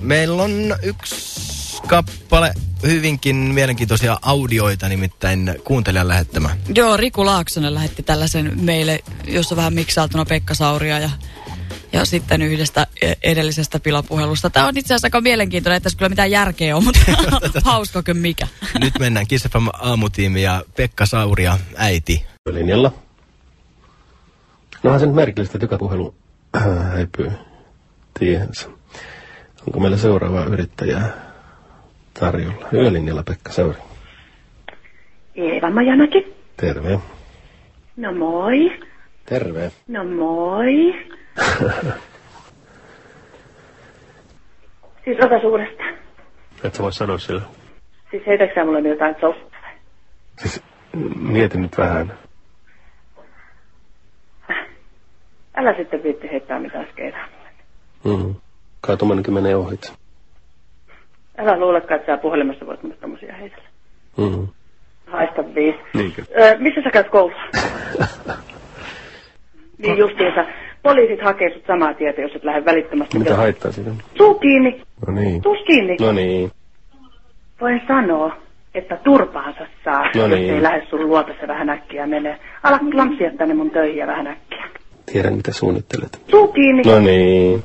Meillä on yksi kappale hyvinkin mielenkiintoisia audioita, nimittäin kuuntelijan lähettämä. Joo, Riku Laaksonen lähetti tällaisen meille, jossa vähän miksaatuna Pekka Sauria ja, ja sitten yhdestä e- edellisestä pilapuhelusta. Tämä on itse asiassa aika mielenkiintoinen, että tässä kyllä mitään järkeä on, mutta hauskakö mikä. Nyt mennään Kiss FM aamutiimi ja Pekka Sauria äiti. linjalla. No on se nyt merkillistä, että joka puhelu äh, häipyy tiehensä. Onko meillä seuraavaa yrittäjää tarjolla? Yölinjalla Pekka Sauri. Eeva Majanaki. Terve. No moi. Terve. No moi. siis ota uudestaan. Et sä voi sanoa sillä. Siis heitäksä sä mulle jotain soppaa? Siis mieti nyt vähän. Älä sitten viitti heittää mitään skeitä. Mm. Tommonenkin menee ohitse. Älä luulekaan, että sä puhelimessa voit mulle tommosia heitellä. Mm. Haista viis. Niinkö? Öö, missä sä käyt koulua? niin justiinsa. Poliisit hakee sut samaa tietä, jos et lähde välittömästi. Mitä haittaa siitä? Tuu kiinni. No niin. Tuus kiinni. No niin. Voin sanoa, että turpaansa saa, No jos niin. ei lähde sun luotassa vähän äkkiä menee. Ala lampsia tänne mun töihin ja vähän äkkiä. Tiedän mitä suunnittelet. Tuu kiinni. No niin.